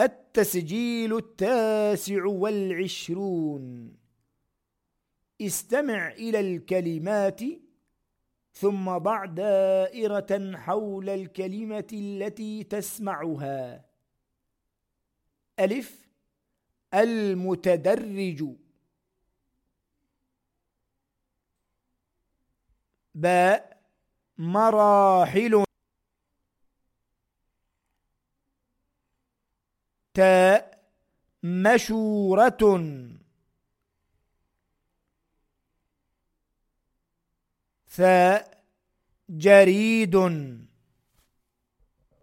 التسجيل التاسع والعشرون. استمع إلى الكلمات ثم ضع دائرة حول الكلمة التي تسمعها. ألف. المتدرج. باء. مراحل. تاء مشورة. ثاء جريد.